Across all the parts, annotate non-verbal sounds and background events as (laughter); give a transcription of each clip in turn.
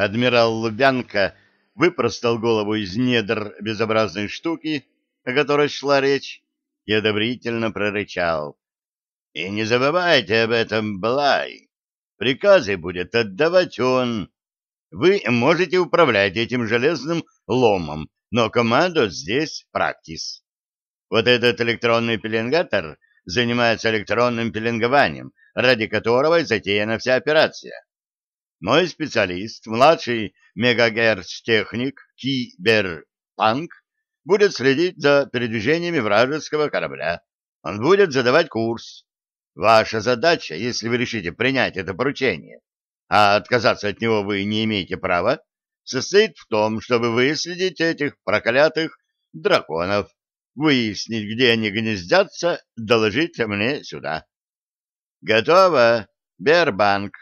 Адмирал Лубянка выпростал голову из недр безобразной штуки, о которой шла речь, и одобрительно прорычал. — И не забывайте об этом, Блай. Приказы будет отдавать он. Вы можете управлять этим железным ломом, но команда здесь практис. Вот этот электронный пеленгатор занимается электронным пеленгованием, ради которого и затеяна вся операция. Мой специалист, младший мегагерц-техник Киберпанк, будет следить за передвижениями вражеского корабля. Он будет задавать курс. Ваша задача, если вы решите принять это поручение, а отказаться от него вы не имеете права, состоит в том, чтобы выследить этих проклятых драконов, выяснить, где они гнездятся, доложить мне сюда. Готово, Бербанк.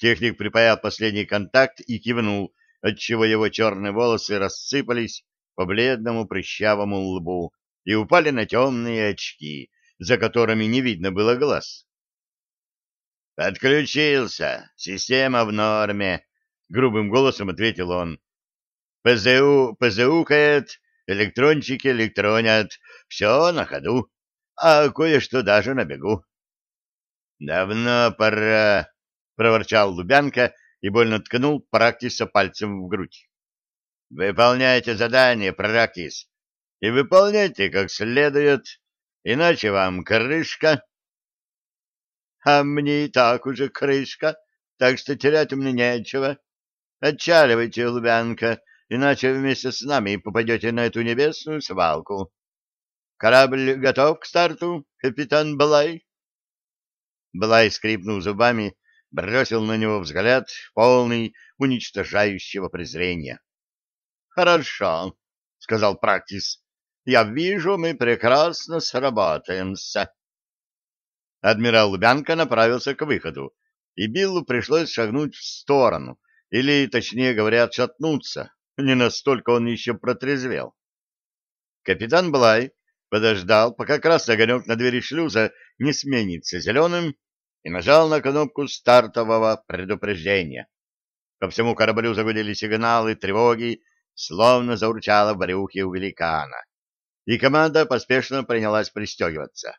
Техник припаял последний контакт и кивнул, отчего его черные волосы рассыпались по бледному прыщавому лбу и упали на темные очки, за которыми не видно было глаз. «Подключился. Система в норме», — грубым голосом ответил он. «ПЗУ ПЗУкает, электрончики электронят, все на ходу, а кое-что даже на бегу». «Давно пора», проворчал Лубянка и больно ткнул Практиса пальцем в грудь. Выполняйте задание, Практис, и выполняйте как следует, иначе вам крышка. А мне и так уже крышка, так что терять меня нечего. Отчаливайте, Лубянка, иначе вместе с нами попадете на эту небесную свалку. Корабль готов к старту, капитан Блай? Блай, скрипнул зубами, бросил на него взгляд, полный уничтожающего презрения. — Хорошо, — сказал Практис. — Я вижу, мы прекрасно сработаемся. Адмирал Лубянка направился к выходу, и Биллу пришлось шагнуть в сторону, или, точнее говоря, отшатнуться. Не настолько он еще протрезвел. Капитан Блай подождал, пока красный огонек на двери шлюза не сменится зеленым, и нажал на кнопку стартового предупреждения. По всему кораблю загудели сигналы тревоги, словно заурчало в брюхе у великана. И команда поспешно принялась пристегиваться.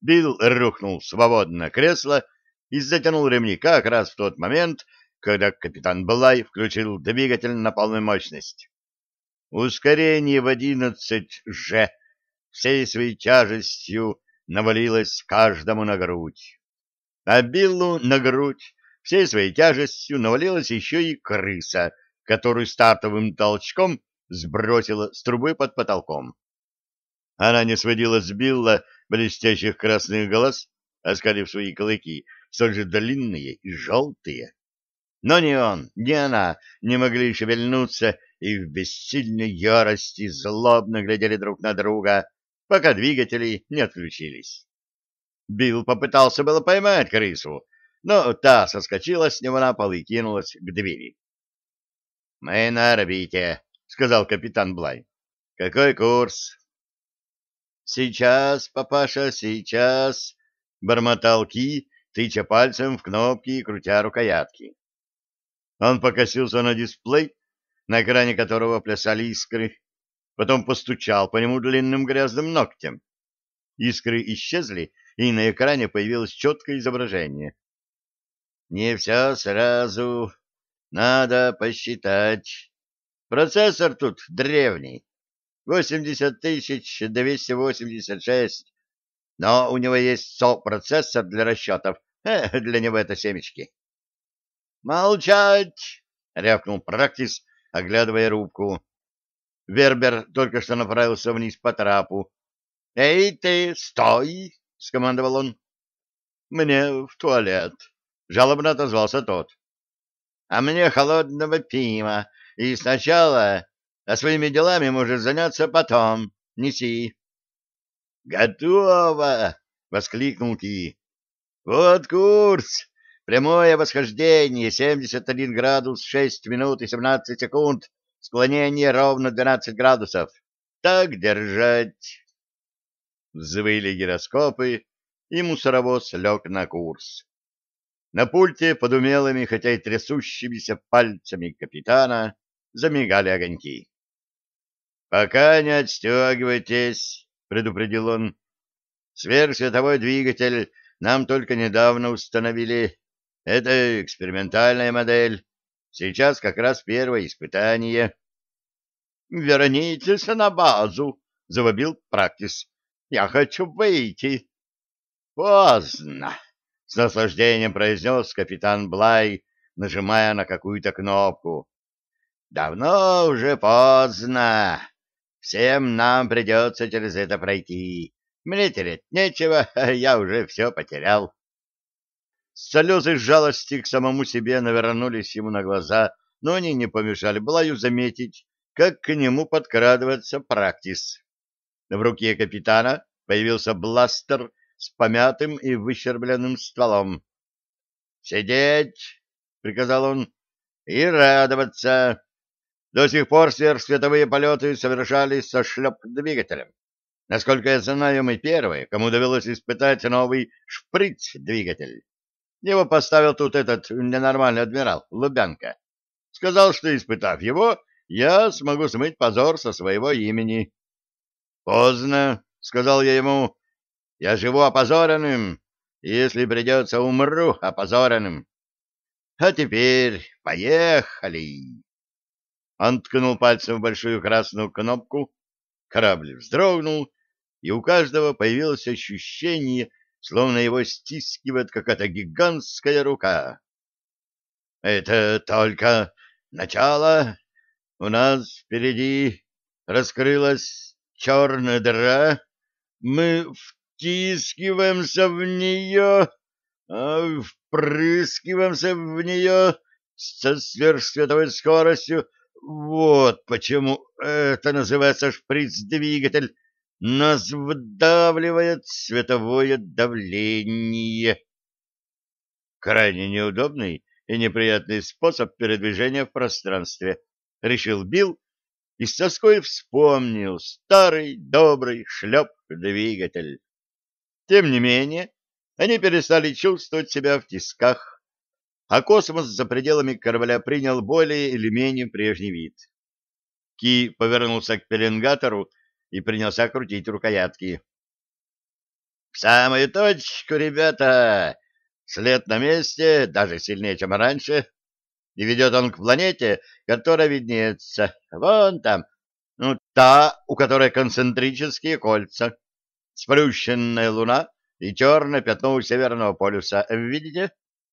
Билл рухнул в свободное кресло и затянул ремни как раз в тот момент, когда капитан Блай включил двигатель на полную мощность. Ускорение в одиннадцать же всей своей тяжестью навалилось каждому на грудь а Биллу на грудь всей своей тяжестью навалилась еще и крыса, которую стартовым толчком сбросила с трубы под потолком. Она не сводила с Билла блестящих красных глаз, оскалив свои клыки, столь же длинные и желтые. Но ни он, ни она не могли шевельнуться и в бессильной ярости злобно глядели друг на друга, пока двигатели не отключились. Билл попытался было поймать крысу, но та соскочила с него на пол и кинулась к двери. — Мы на орбите, — сказал капитан Блай. — Какой курс? — Сейчас, папаша, сейчас, — бормотал Ки, тыча пальцем в кнопки и крутя рукоятки. Он покосился на дисплей, на экране которого плясали искры, потом постучал по нему длинным грязным ногтем. Искры исчезли, и на экране появилось четкое изображение. «Не все сразу. Надо посчитать. Процессор тут древний. 80 286. Но у него есть сопроцессор для расчетов. Э, для него это семечки». «Молчать!» — рявкнул Практис, оглядывая рубку. Вербер только что направился вниз по трапу. «Эй ты, стой!» — скомандовал он. «Мне в туалет», — жалобно отозвался тот. «А мне холодного пива, и сначала, а своими делами можешь заняться потом. Неси». «Готово!» — воскликнул Ки. «Вот курс! Прямое восхождение, 71 градус 6 минут и 17 секунд, склонение ровно 12 градусов. Так держать!» Взвыли гироскопы, и мусоровоз лег на курс. На пульте под умелыми, хотя и трясущимися пальцами капитана замигали огоньки. «Пока не отстегивайтесь», — предупредил он. «Сверхсветовой двигатель нам только недавно установили. Это экспериментальная модель. Сейчас как раз первое испытание». «Вернитесь на базу», — завопил Практис. «Я хочу выйти». «Поздно», — с наслаждением произнес капитан Блай, нажимая на какую-то кнопку. «Давно уже поздно. Всем нам придется через это пройти. Мне терять нечего, (laughs) я уже все потерял». Слезы жалости к самому себе навернулись ему на глаза, но они не помешали Блаю заметить, как к нему подкрадывается практис. В руке капитана появился бластер с помятым и выщербленным стволом. «Сидеть!» — приказал он. «И радоваться! До сих пор сверхсветовые полеты совершались со шлеп-двигателем. Насколько я знаю, мы первые, кому довелось испытать новый шприц-двигатель. Его поставил тут этот ненормальный адмирал Лубянка. Сказал, что, испытав его, я смогу смыть позор со своего имени. — Поздно, — сказал я ему, — я живу опозоренным, если придется, умру опозоренным. А теперь поехали. Он ткнул пальцем в большую красную кнопку, корабль вздрогнул, и у каждого появилось ощущение, словно его стискивает какая-то гигантская рука. — Это только начало, у нас впереди раскрылась черная дыра, мы втискиваемся в нее, а впрыскиваемся в нее со сверхсветовой скоростью. Вот почему это называется шприц-двигатель. Нас вдавливает световое давление. Крайне неудобный и неприятный способ передвижения в пространстве — решил Билл и с тоской вспомнил старый добрый шлеп-двигатель. Тем не менее, они перестали чувствовать себя в тисках, а космос за пределами корабля принял более или менее прежний вид. Ки повернулся к пеленгатору и принялся крутить рукоятки. — В самую точку, ребята! След на месте, даже сильнее, чем раньше и ведет он к планете, которая виднеется. Вон там, ну, та, у которой концентрические кольца, сплющенная луна и черное пятно у северного полюса. Видите?